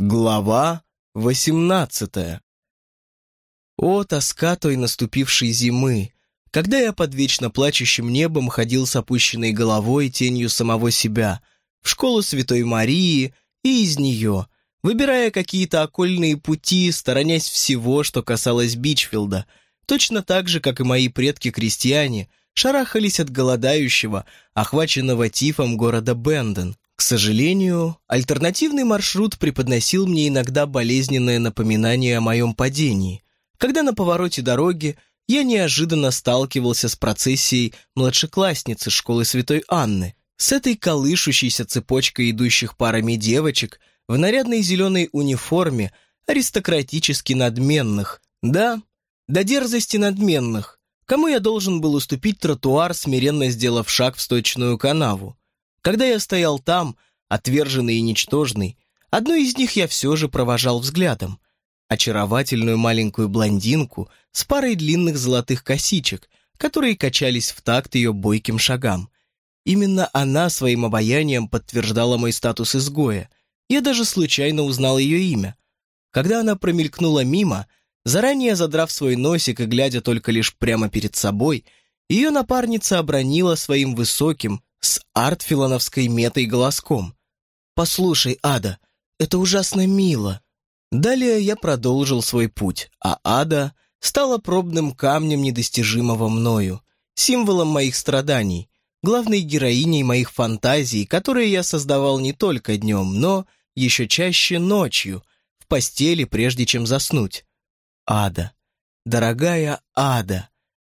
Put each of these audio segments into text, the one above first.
Глава восемнадцатая. О, тоска той наступившей зимы, когда я под вечно плачущим небом ходил с опущенной головой тенью самого себя, в школу Святой Марии и из нее, выбирая какие-то окольные пути, сторонясь всего, что касалось Бичфилда, точно так же, как и мои предки-крестьяне, шарахались от голодающего, охваченного тифом города Бенден, к сожалению, альтернативный маршрут преподносил мне иногда болезненное напоминание о моем падении, когда на повороте дороги я неожиданно сталкивался с процессией младшеклассницы школы Святой Анны, с этой колышущейся цепочкой идущих парами девочек в нарядной зеленой униформе, аристократически надменных, да, до дерзости надменных, кому я должен был уступить тротуар, смиренно сделав шаг в сточную канаву. Когда я стоял там, отверженный и ничтожный, одну из них я все же провожал взглядом. Очаровательную маленькую блондинку с парой длинных золотых косичек, которые качались в такт ее бойким шагам. Именно она своим обаянием подтверждала мой статус изгоя. Я даже случайно узнал ее имя. Когда она промелькнула мимо, заранее задрав свой носик и глядя только лишь прямо перед собой, ее напарница обронила своим высоким, с артфилоновской метой голоском. «Послушай, Ада, это ужасно мило». Далее я продолжил свой путь, а Ада стала пробным камнем недостижимого мною, символом моих страданий, главной героиней моих фантазий, которые я создавал не только днем, но еще чаще ночью, в постели, прежде чем заснуть. Ада, дорогая Ада,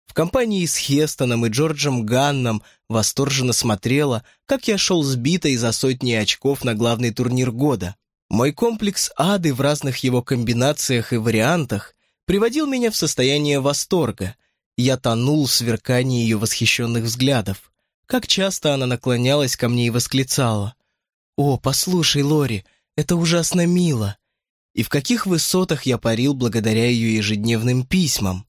в компании с Хестоном и Джорджем Ганном восторженно смотрела, как я шел сбитой за сотни очков на главный турнир года. Мой комплекс ады в разных его комбинациях и вариантах приводил меня в состояние восторга. Я тонул в сверкании ее восхищенных взглядов. Как часто она наклонялась ко мне и восклицала. «О, послушай, Лори, это ужасно мило!» И в каких высотах я парил благодаря ее ежедневным письмам.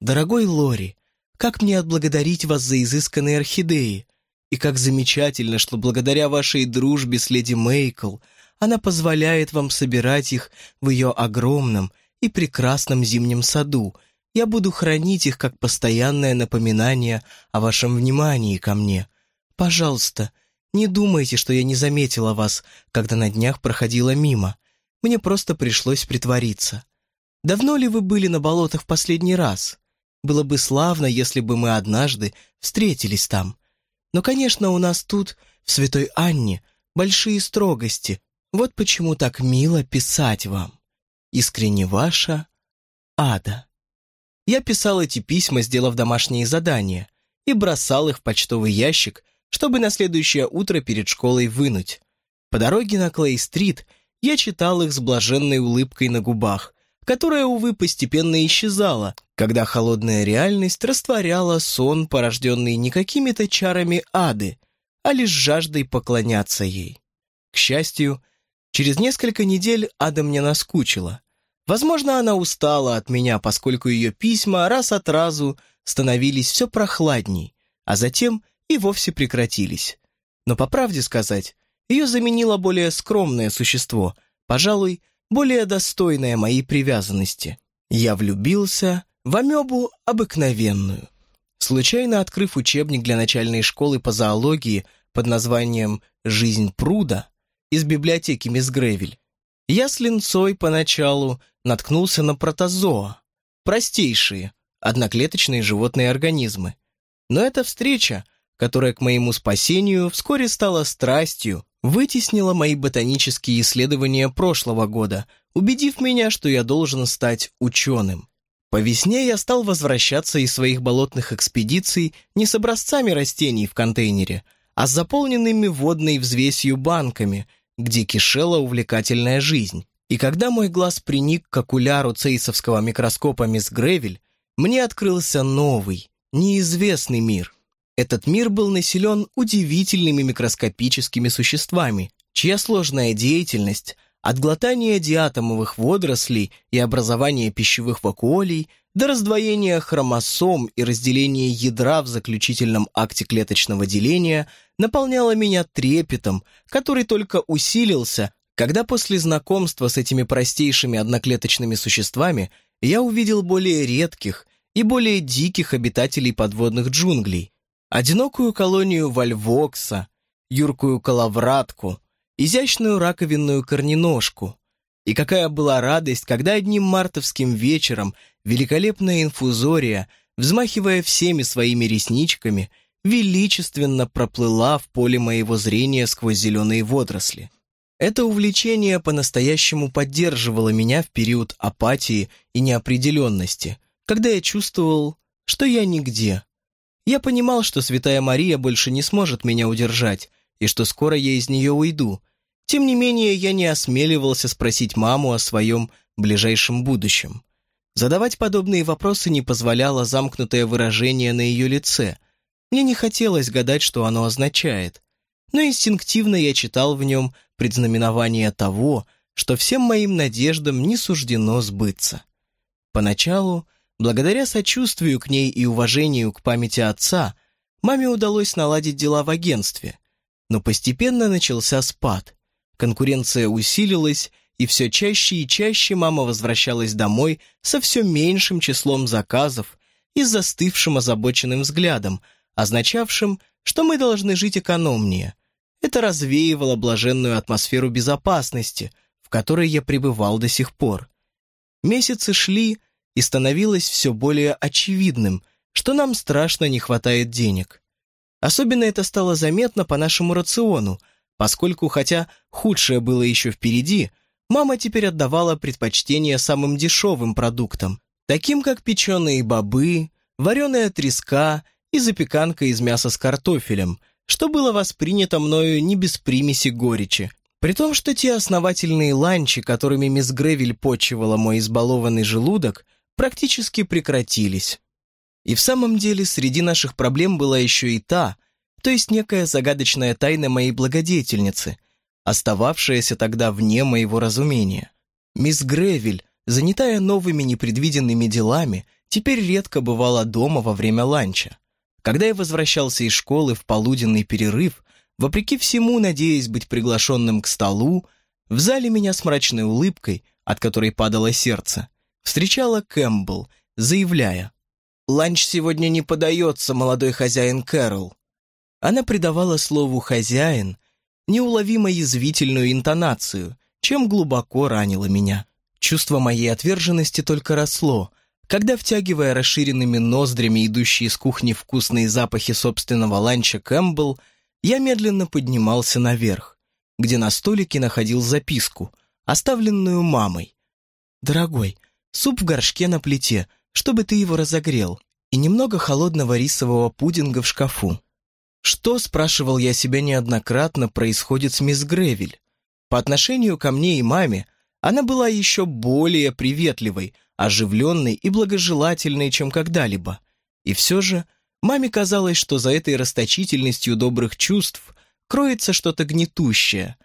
«Дорогой Лори, как мне отблагодарить вас за изысканные орхидеи? И как замечательно, что благодаря вашей дружбе с леди Мейкл она позволяет вам собирать их в ее огромном и прекрасном зимнем саду. Я буду хранить их как постоянное напоминание о вашем внимании ко мне. Пожалуйста, не думайте, что я не заметила вас, когда на днях проходила мимо. Мне просто пришлось притвориться. Давно ли вы были на болотах в последний раз?» Было бы славно, если бы мы однажды встретились там. Но, конечно, у нас тут, в Святой Анне, большие строгости. Вот почему так мило писать вам. Искренне ваша Ада. Я писал эти письма, сделав домашние задания, и бросал их в почтовый ящик, чтобы на следующее утро перед школой вынуть. По дороге на Клей-стрит я читал их с блаженной улыбкой на губах, которая, увы, постепенно исчезала, когда холодная реальность растворяла сон, порожденный не какими-то чарами ады, а лишь жаждой поклоняться ей. К счастью, через несколько недель ада мне наскучила. Возможно, она устала от меня, поскольку ее письма раз от разу становились все прохладней, а затем и вовсе прекратились. Но, по правде сказать, ее заменило более скромное существо, пожалуй, более достойная моей привязанности. Я влюбился в амебу обыкновенную. Случайно открыв учебник для начальной школы по зоологии под названием «Жизнь пруда» из библиотеки мисс Гревель, я с линцой поначалу наткнулся на протозоа, простейшие, одноклеточные животные организмы. Но эта встреча, которая к моему спасению вскоре стала страстью, вытеснила мои ботанические исследования прошлого года, убедив меня, что я должен стать ученым. По весне я стал возвращаться из своих болотных экспедиций не с образцами растений в контейнере, а с заполненными водной взвесью банками, где кишела увлекательная жизнь. И когда мой глаз приник к окуляру цейсовского микроскопа мисс Гревель, мне открылся новый, неизвестный мир. Этот мир был населен удивительными микроскопическими существами, чья сложная деятельность от глотания диатомовых водорослей и образования пищевых вакуолей до раздвоения хромосом и разделения ядра в заключительном акте клеточного деления наполняла меня трепетом, который только усилился, Когда после знакомства с этими простейшими одноклеточными существами я увидел более редких и более диких обитателей подводных джунглей, одинокую колонию вальвокса, юркую коловратку, изящную раковинную корненожку. И какая была радость, когда одним мартовским вечером великолепная инфузория, взмахивая всеми своими ресничками, величественно проплыла в поле моего зрения сквозь зеленые водоросли. Это увлечение по-настоящему поддерживало меня в период апатии и неопределенности, когда я чувствовал, что я нигде. Я понимал, что Святая Мария больше не сможет меня удержать, и что скоро я из нее уйду. Тем не менее, я не осмеливался спросить маму о своем ближайшем будущем. Задавать подобные вопросы не позволяло замкнутое выражение на ее лице. Мне не хотелось гадать, что оно означает. Но инстинктивно я читал в нем предзнаменование того, что всем моим надеждам не суждено сбыться. Поначалу, благодаря сочувствию к ней и уважению к памяти отца, маме удалось наладить дела в агентстве. Но постепенно начался спад. Конкуренция усилилась, и все чаще и чаще мама возвращалась домой со все меньшим числом заказов и застывшим озабоченным взглядом, означавшим, что мы должны жить экономнее. Это развеивало блаженную атмосферу безопасности, в которой я пребывал до сих пор. Месяцы шли, и становилось все более очевидным, что нам страшно не хватает денег. Особенно это стало заметно по нашему рациону, поскольку, хотя худшее было еще впереди, мама теперь отдавала предпочтение самым дешевым продуктам, таким как печеные бобы, вареная треска и запеканка из мяса с картофелем, что было воспринято мною не без примеси горечи. При том, что те основательные ланчи, которыми мисс Гревель почивала мой избалованный желудок, практически прекратились. И в самом деле среди наших проблем была еще и та, то есть некая загадочная тайна моей благодетельницы, остававшаяся тогда вне моего разумения. Мисс Гревель, занятая новыми непредвиденными делами, теперь редко бывала дома во время ланча. Когда я возвращался из школы в полуденный перерыв, вопреки всему, надеясь быть приглашенным к столу, в зале меня с мрачной улыбкой, от которой падало сердце, встречала Кэмпбелл, заявляя, «Ланч сегодня не подается, молодой хозяин Кэрол». Она придавала слову «хозяин» неуловимо язвительную интонацию, чем глубоко ранило меня. Чувство моей отверженности только росло, когда, втягивая расширенными ноздрями идущие из кухни вкусные запахи собственного ланча Кэмпбелл, я медленно поднимался наверх, где на столике находил записку, оставленную мамой. «Дорогой, суп в горшке на плите, чтобы ты его разогрел, и немного холодного рисового пудинга в шкафу». Что, спрашивал я себя неоднократно, происходит с мисс Гревель? По отношению ко мне и маме она была еще более приветливой – оживленной и благожелательной, чем когда-либо. И все же маме казалось, что за этой расточительностью добрых чувств кроется что-то гнетущее.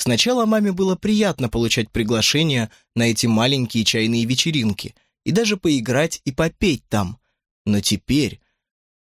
Сначала маме было приятно получать приглашения на эти маленькие чайные вечеринки и даже поиграть и попеть там. Но теперь,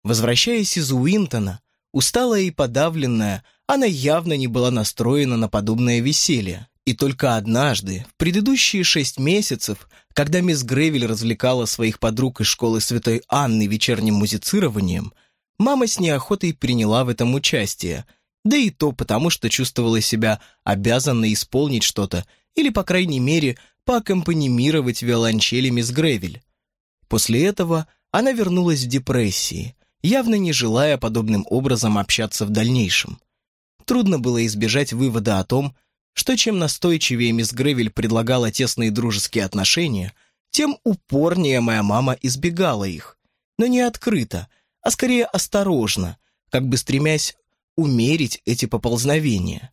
возвращаясь из Уинтона, усталая и подавленная, она явно не была настроена на подобное веселье. И только однажды, в предыдущие шесть месяцев, когда мисс Гревель развлекала своих подруг из школы Святой Анны вечерним музицированием, мама с неохотой приняла в этом участие, да и то потому, что чувствовала себя обязанной исполнить что-то или, по крайней мере, поаккомпанимировать виолончели мисс Гревель. После этого она вернулась в депрессии, явно не желая подобным образом общаться в дальнейшем. Трудно было избежать вывода о том, что чем настойчивее мисс Гревель предлагала тесные дружеские отношения, тем упорнее моя мама избегала их. Но не открыто, а скорее осторожно, как бы стремясь умерить эти поползновения.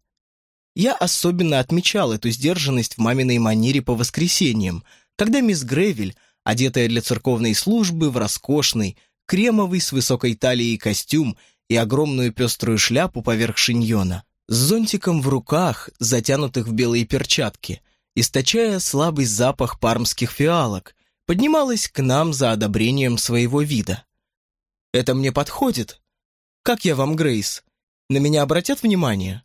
Я особенно отмечал эту сдержанность в маминой манере по воскресеньям, когда мисс Гревель, одетая для церковной службы в роскошный, кремовый с высокой талией костюм и огромную пеструю шляпу поверх шиньона, с зонтиком в руках, затянутых в белые перчатки, источая слабый запах пармских фиалок, поднималась к нам за одобрением своего вида. «Это мне подходит? Как я вам, Грейс? На меня обратят внимание?»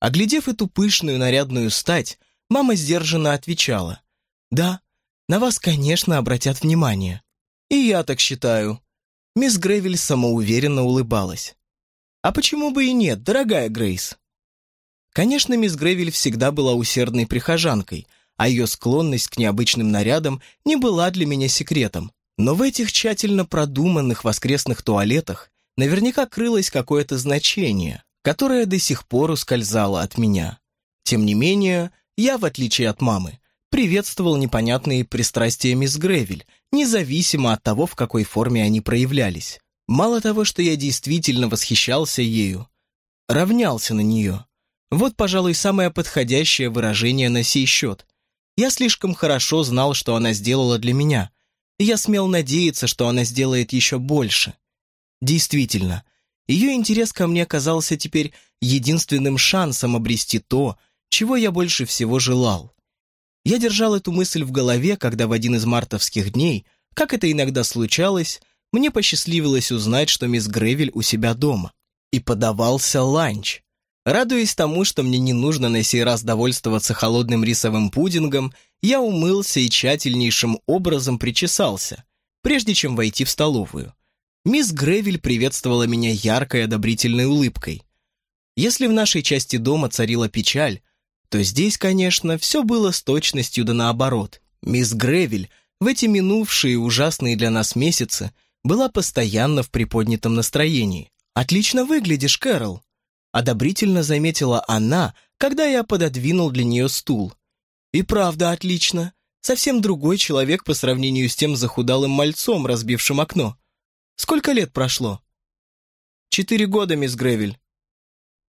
Оглядев эту пышную нарядную стать, мама сдержанно отвечала. «Да, на вас, конечно, обратят внимание». «И я так считаю». Мисс Грейвель самоуверенно улыбалась. «А почему бы и нет, дорогая Грейс?» Конечно, мисс Грейвель всегда была усердной прихожанкой, а ее склонность к необычным нарядам не была для меня секретом. Но в этих тщательно продуманных воскресных туалетах наверняка крылось какое-то значение, которое до сих пор ускользало от меня. Тем не менее, я, в отличие от мамы, приветствовал непонятные пристрастия мисс Гревель, независимо от того, в какой форме они проявлялись. Мало того, что я действительно восхищался ею, равнялся на нее. Вот, пожалуй, самое подходящее выражение на сей счет. Я слишком хорошо знал, что она сделала для меня, и я смел надеяться, что она сделает еще больше. Действительно, ее интерес ко мне оказался теперь единственным шансом обрести то, чего я больше всего желал. Я держал эту мысль в голове, когда в один из мартовских дней, как это иногда случалось, мне посчастливилось узнать, что мисс Гревель у себя дома. И подавался ланч. Радуясь тому, что мне не нужно на сей раз довольствоваться холодным рисовым пудингом, я умылся и тщательнейшим образом причесался, прежде чем войти в столовую. Мисс Гревель приветствовала меня яркой одобрительной улыбкой. Если в нашей части дома царила печаль, то здесь, конечно, все было с точностью да наоборот. Мисс Гревель в эти минувшие ужасные для нас месяцы была постоянно в приподнятом настроении. «Отлично выглядишь, Кэрол», — одобрительно заметила она, когда я пододвинул для нее стул. «И правда отлично. Совсем другой человек по сравнению с тем захудалым мальцом, разбившим окно. Сколько лет прошло?» «Четыре года, мисс Гревель».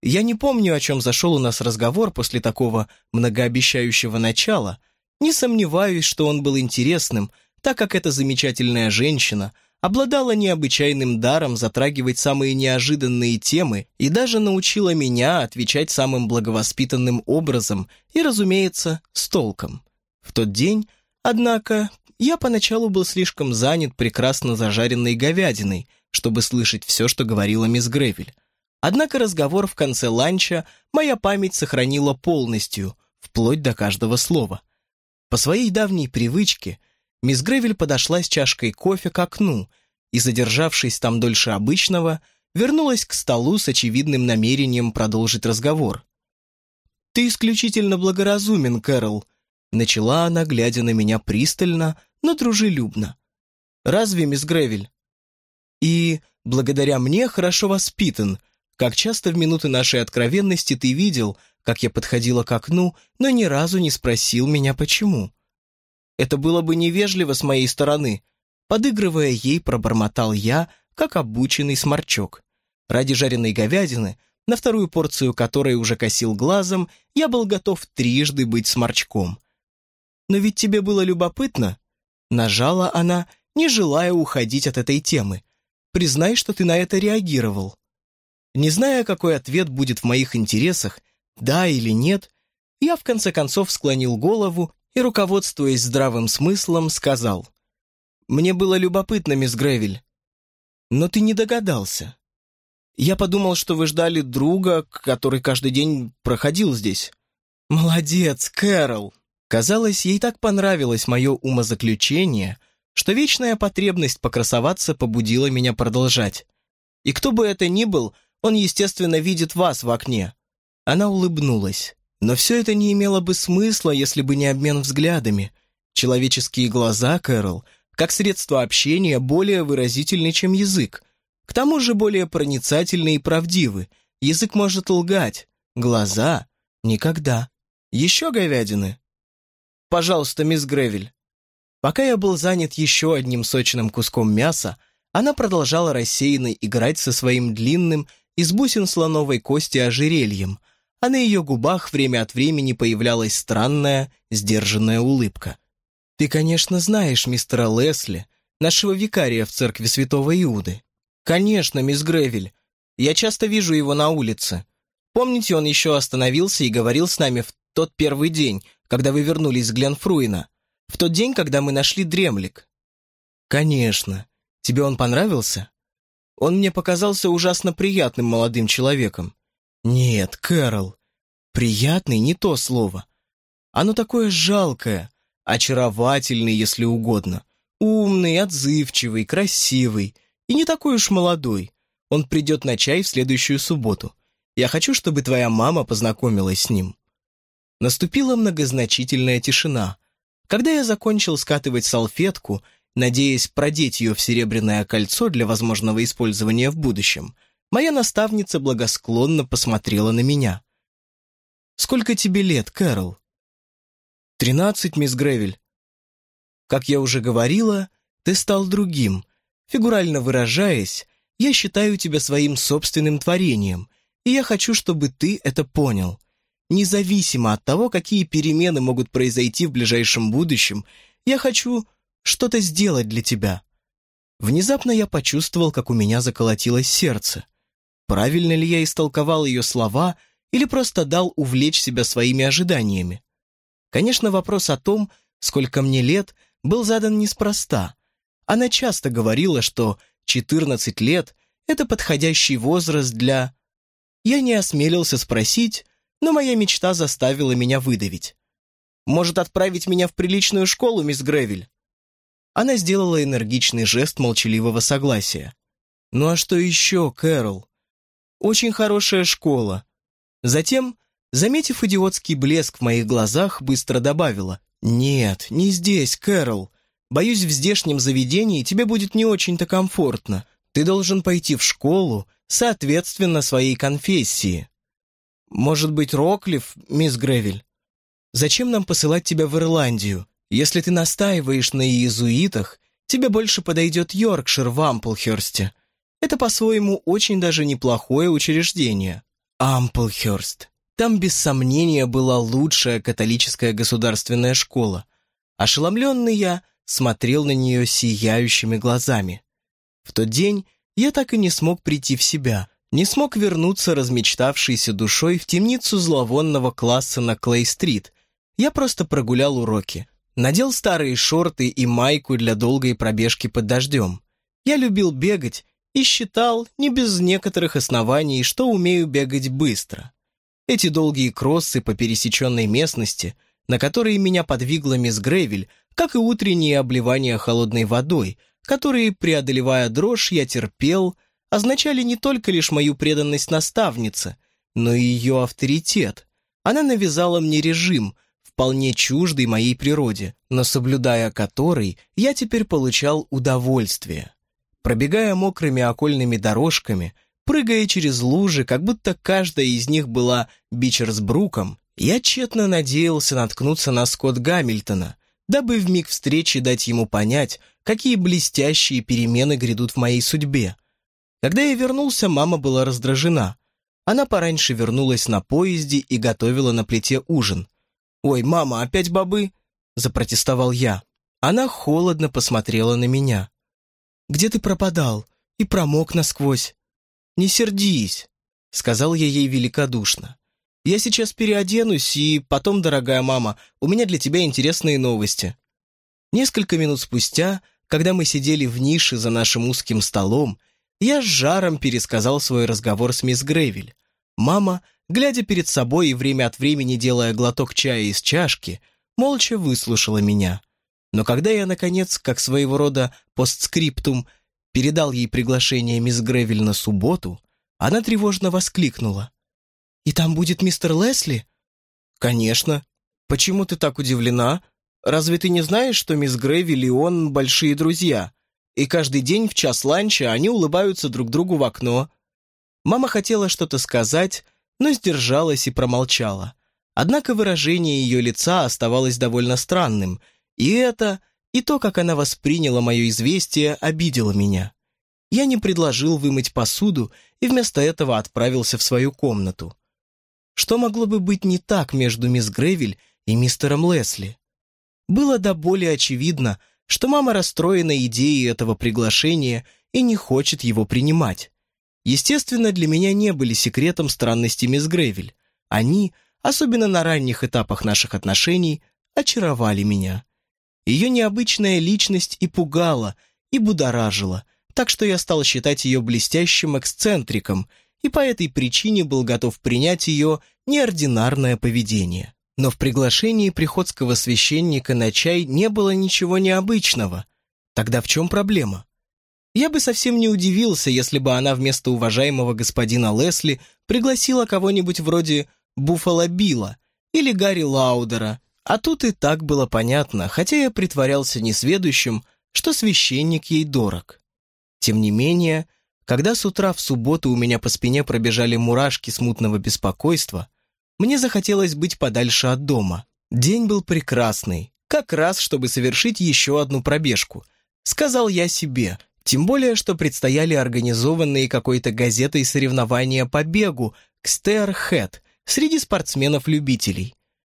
Я не помню, о чем зашел у нас разговор после такого многообещающего начала. Не сомневаюсь, что он был интересным, так как эта замечательная женщина обладала необычайным даром затрагивать самые неожиданные темы и даже научила меня отвечать самым благовоспитанным образом и, разумеется, с толком. В тот день, однако, я поначалу был слишком занят прекрасно зажаренной говядиной, чтобы слышать все, что говорила мисс Гревель. Однако разговор в конце ланча моя память сохранила полностью, вплоть до каждого слова. По своей давней привычке мисс Гревель подошла с чашкой кофе к окну и, задержавшись там дольше обычного, вернулась к столу с очевидным намерением продолжить разговор. «Ты исключительно благоразумен, Кэрол», — начала она, глядя на меня пристально, но дружелюбно. «Разве, мисс Гревель?» «И, благодаря мне, хорошо воспитан. Как часто в минуты нашей откровенности ты видел, как я подходила к окну, но ни разу не спросил меня, почему?» «Это было бы невежливо с моей стороны», Подыгрывая ей, пробормотал я, как обученный сморчок. Ради жареной говядины, на вторую порцию которой уже косил глазом, я был готов трижды быть сморчком. «Но ведь тебе было любопытно?» Нажала она, не желая уходить от этой темы. «Признай, что ты на это реагировал». Не зная, какой ответ будет в моих интересах, да или нет, я в конце концов склонил голову и, руководствуясь здравым смыслом, сказал, «Мне было любопытно, мисс Гревель, но ты не догадался. Я подумал, что вы ждали друга, который каждый день проходил здесь». «Молодец, Кэрол!» Казалось, ей так понравилось мое умозаключение, что вечная потребность покрасоваться побудила меня продолжать. И кто бы это ни был, он, естественно, видит вас в окне. Она улыбнулась. Но все это не имело бы смысла, если бы не обмен взглядами. Человеческие глаза, Кэрол, как средство общения, более выразительны, чем язык. К тому же более проницательны и правдивы. Язык может лгать, глаза — никогда. Еще говядины? «Пожалуйста, мисс Гревель». Пока я был занят еще одним сочным куском мяса, она продолжала рассеянно играть со своим длинным, из бусин слоновой кости ожерельем, а на ее губах время от времени появлялась странная, сдержанная улыбка. «Ты, конечно, знаешь мистера Лесли, нашего викария в церкви святого Иуды». «Конечно, мисс Гревель. Я часто вижу его на улице. Помните, он еще остановился и говорил с нами в тот первый день, когда вы вернулись с Гленфруина, в тот день, когда мы нашли дремлик». «Конечно. Тебе он понравился?» «Он мне показался ужасно приятным молодым человеком». «Нет, Кэрол, Приятный не то слово. Оно такое жалкое, очаровательный, если угодно. Умный, отзывчивый, красивый и не такой уж молодой. Он придет на чай в следующую субботу. Я хочу, чтобы твоя мама познакомилась с ним». Наступила многозначительная тишина. Когда я закончил скатывать салфетку, надеясь продеть ее в серебряное кольцо для возможного использования в будущем, моя наставница благосклонно посмотрела на меня. «Сколько тебе лет, Кэрол?» «Тринадцать, мисс Гревель». «Как я уже говорила, ты стал другим. Фигурально выражаясь, я считаю тебя своим собственным творением, и я хочу, чтобы ты это понял. Независимо от того, какие перемены могут произойти в ближайшем будущем, я хочу что-то сделать для тебя». Внезапно я почувствовал, как у меня заколотилось сердце. Правильно ли я истолковал ее слова или просто дал увлечь себя своими ожиданиями? Конечно, вопрос о том, сколько мне лет, был задан неспроста. Она часто говорила, что 14 лет — это подходящий возраст для... Я не осмелился спросить, но моя мечта заставила меня выдавить. «Может, отправить меня в приличную школу, мисс Гревель?» Она сделала энергичный жест молчаливого согласия. «Ну а что еще, Кэрол?» «Очень хорошая школа». Затем, заметив идиотский блеск в моих глазах, быстро добавила. «Нет, не здесь, Кэрол. Боюсь, в здешнем заведении тебе будет не очень-то комфортно. Ты должен пойти в школу, соответственно, своей конфессии. Может быть, Роклифф, мисс Гревель? Зачем нам посылать тебя в Ирландию? Если ты настаиваешь на иезуитах, тебе больше подойдет Йоркшир в Амплхерсте. Это, по-своему, очень даже неплохое учреждение. Амплхерст. Там, без сомнения, была лучшая католическая государственная школа. Ошеломленный я смотрел на нее сияющими глазами. В тот день я так и не смог прийти в себя, не смог вернуться размечтавшейся душой в темницу зловонного класса на Клей-стрит. Я просто прогулял уроки. Надел старые шорты и майку для долгой пробежки под дождем. Я любил бегать и считал, не без некоторых оснований, что умею бегать быстро. Эти долгие кроссы по пересеченной местности, на которые меня подвигла мисс Гревель, как и утренние обливания холодной водой, которые, преодолевая дрожь, я терпел, означали не только лишь мою преданность наставнице, но и ее авторитет. Она навязала мне режим, вполне чуждый моей природе, но соблюдая который, я теперь получал удовольствие. Пробегая мокрыми окольными дорожками, прыгая через лужи, как будто каждая из них была Бичерсбруком, я тщетно надеялся наткнуться на Скотт Гамильтона, дабы в миг встречи дать ему понять, какие блестящие перемены грядут в моей судьбе. Когда я вернулся, мама была раздражена. Она пораньше вернулась на поезде и готовила на плите ужин. «Ой, мама, опять бобы?» – запротестовал я. Она холодно посмотрела на меня. «Где ты пропадал? И промок насквозь?» «Не сердись», — сказал я ей великодушно. Я сейчас переоденусь, и потом, дорогая мама, у меня для тебя интересные новости». Несколько минут спустя, когда мы сидели в нише за нашим узким столом, я с жаром пересказал свой разговор с мисс Грейвель. Мама, глядя перед собой и время от времени делая глоток чая из чашки, молча выслушала меня. Но когда я, наконец, как своего рода постскриптум, передал ей приглашение мисс Гревель на субботу, она тревожно воскликнула. «И там будет мистер Лесли?» «Конечно. Почему ты так удивлена? Разве ты не знаешь, что мисс Грейвилл и он большие друзья? И каждый день в час ланча они улыбаются друг другу в окно». Мама хотела что-то сказать, но сдержалась и промолчала. Однако выражение ее лица оставалось довольно странным, и это, и то, как она восприняла мое известие, обидело меня. Я не предложил вымыть посуду и вместо этого отправился в свою комнату. Что могло бы быть не так между мисс Гревель и мистером Лесли? Было до боли очевидно, что мама расстроена идеей этого приглашения и не хочет его принимать. Естественно, для меня не были секретом странности мисс Гревель. Они, особенно на ранних этапах наших отношений, очаровали меня. Ее необычная личность и пугала, и будоражила, так что я стал считать ее блестящим эксцентриком – и по этой причине был готов принять ее, неординарное поведение. Но в приглашении приходского священника на чай не было ничего необычного. Тогда в чем проблема? Я бы совсем не удивился, если бы она вместо уважаемого господина Лесли пригласила кого-нибудь вроде Буффало Билла или Гарри Лаудера, а тут и так было понятно, хотя я притворялся несведущим, что священник ей дорог. Тем не менее, когда с утра в субботу у меня по спине пробежали мурашки смутного беспокойства, мне захотелось быть подальше от дома. День был прекрасный, как раз, чтобы совершить еще одну пробежку. Сказал я себе, тем более, что предстояли организованные какой-то газетой соревнования по бегу к Стерхэт среди спортсменов-любителей.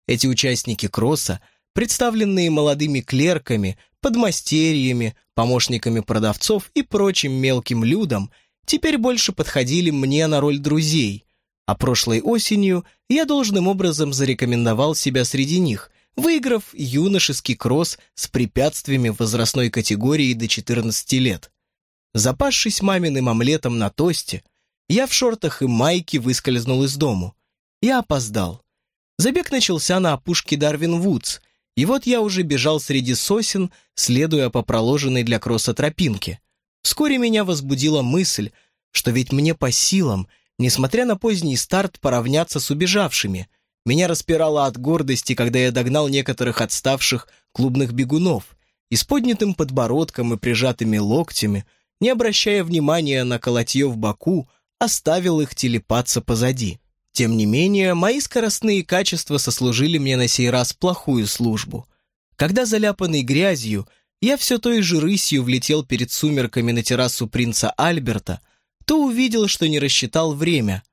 Эти участники кросса, представленные молодыми клерками, подмастерьями, помощниками продавцов и прочим мелким людом, теперь больше подходили мне на роль друзей – а прошлой осенью я должным образом зарекомендовал себя среди них, выиграв юношеский кросс с препятствиями возрастной категории до 14 лет. Запасшись маминым омлетом на тосте, я в шортах и майке выскользнул из дому. Я опоздал. Забег начался на опушке Дарвин-Вудс, и вот я уже бежал среди сосен, следуя по проложенной для кросса тропинке. Вскоре меня возбудила мысль, что ведь мне по силам – Несмотря на поздний старт, поравняться с убежавшими. Меня распирало от гордости, когда я догнал некоторых отставших клубных бегунов и с поднятым подбородком и прижатыми локтями, не обращая внимания на колотье в боку, оставил их телепаться позади. Тем не менее, мои скоростные качества сослужили мне на сей раз плохую службу. Когда заляпанный грязью, я все той же рысью влетел перед сумерками на террасу принца Альберта, то увидел, что не рассчитал время.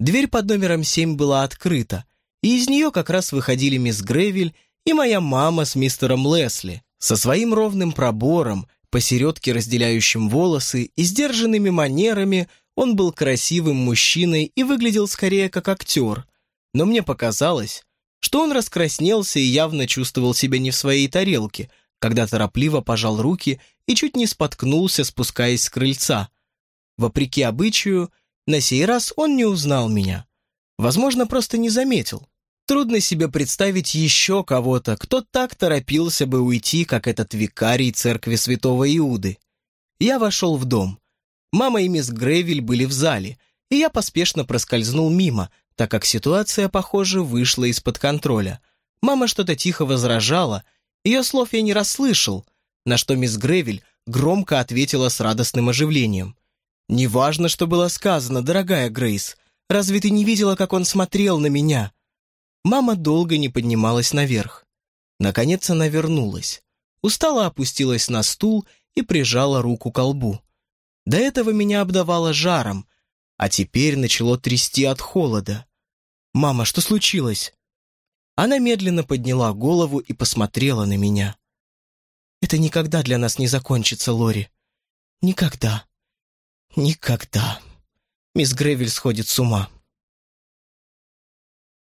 Дверь под номером 7 была открыта, и из нее как раз выходили мисс Гревель и моя мама с мистером Лесли, со своим ровным пробором, посередке разделяющим волосы и сдержанными манерами, он был красивым мужчиной и выглядел скорее как актер. Но мне показалось, что он раскраснелся и явно чувствовал себя не в своей тарелке, когда торопливо пожал руки и чуть не споткнулся, спускаясь с крыльца – Вопреки обычаю, на сей раз он не узнал меня. Возможно, просто не заметил. Трудно себе представить еще кого-то, кто так торопился бы уйти, как этот викарий церкви святого Иуды. Я вошел в дом. Мама и мисс Грейвиль были в зале, и я поспешно проскользнул мимо, так как ситуация, похоже, вышла из-под контроля. Мама что-то тихо возражала, ее слов я не расслышал, на что мисс Грейвиль громко ответила с радостным оживлением. «Неважно, что было сказано, дорогая Грейс. Разве ты не видела, как он смотрел на меня?» Мама долго не поднималась наверх. Наконец она вернулась. Устало опустилась на стул и прижала руку к колбу. До этого меня обдавало жаром, а теперь начало трясти от холода. «Мама, что случилось?» Она медленно подняла голову и посмотрела на меня. «Это никогда для нас не закончится, Лори. Никогда. Никогда. Мисс Гревель сходит с ума.